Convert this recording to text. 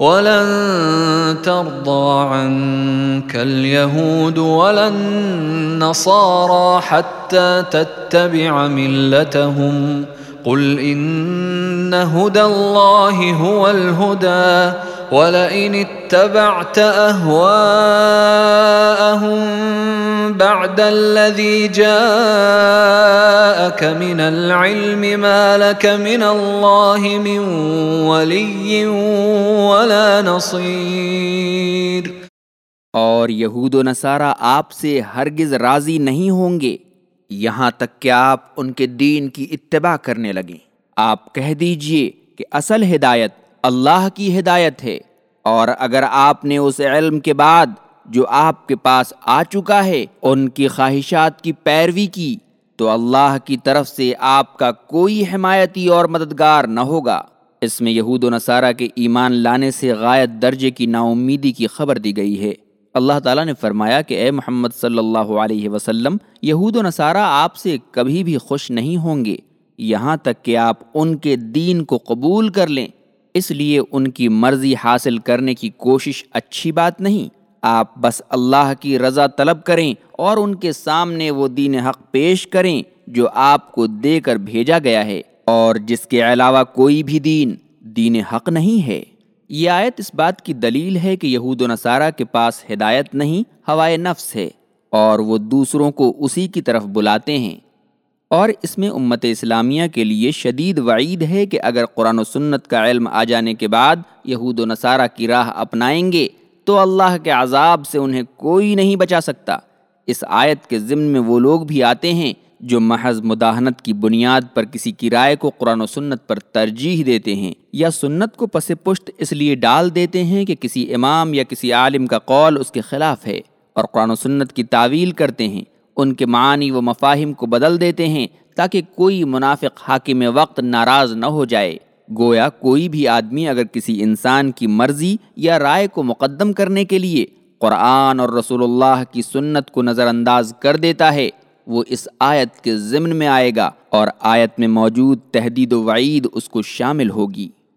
ولن ترضى عنك اليهود ولا النصارى حتى تتبع ملتهم. قل إن هدى الله هو الهدى ولئن اتبعت أهواءهم بعد الذي جاءك من العلم ما لك من الله من ولي ولا نصير. اور یہود و نصارہ آپ سے ہرگز راضی نہیں ہوں گے. یہاں تک کہ آپ ان کے دین کی اتباع کرنے لگیں. آپ کہہ دیجیے کہ اصل ہدایت اللہ کی ہدایت ہے. اور اگر آپ نے اس علم کے بعد جو آپ کے پاس آ چکا ہے، ان کی خواہشات کی پیروی کی تو اللہ کی طرف سے آپ کا کوئی حمایتی اور مددگار نہ ہوگا۔ اس میں یہود و نصارہ کے ایمان لانے سے غائط درجے کی نا امیدی کی خبر دی گئی ہے۔ اللہ تعالیٰ نے فرمایا کہ اے محمد صلی اللہ علیہ وسلم، یہود و نصارہ آپ سے کبھی بھی خوش نہیں ہوں گے۔ یہاں تک کہ آپ ان کے دین کو قبول کر لیں۔ اس لیے ان کی مرضی حاصل کرنے کی کوشش اچھی بات نہیں۔ آپ بس اللہ کی رضا طلب کریں اور ان کے سامنے وہ دین حق پیش کریں جو آپ کو دے کر بھیجا گیا ہے۔ اور جس کے علاوہ کوئی بھی دین دین حق نہیں ہے۔ یہ آیت اس بات کی دلیل ہے کہ یہود و نصارہ کے پاس ہدایت نہیں، ہوائے نفس ہے، اور وہ دوسروں کو اسی کی طرف بلاتے ہیں۔ اور اس میں امت اسلامیہ کے لیے شدید وعید ہے کہ اگر قرآن و سنت کا علم آ جانے کے بعد یہود و نصارہ کی راہ اپنائیں گے تو اللہ کے عذاب سے انہیں کوئی نہیں بچا سکتا۔ اس آیت کے ضمن میں وہ لوگ بھی آتے ہیں جو محض مداحنت کی بنیاد پر کسی کی رائے کو قرآن و سنت پر ترجیح دیتے ہیں یا سنت کو پس پشت اس لیے ڈال دیتے ہیں کہ کسی امام یا کسی عالم کا قول اس کے خلاف ہے اور قرآن و سنت کی تعویل کرتے ہیں، ان کے معنی و مفاہم کو بدل دیتے ہیں تاکہ کوئی منافق حاکم وقت ناراض نہ ہو جائے۔ گویا کوئی بھی آدمی اگر کسی انسان کی مرضی یا رائے کو مقدم کرنے کے لیے قرآن اور رسول اللہ کی سنت کو نظر انداز کر دیتا ہے، وہ اس آیت کے ضمن میں آئے گا اور آیت میں موجود تحدید و وعید اس کو شامل ہوگی۔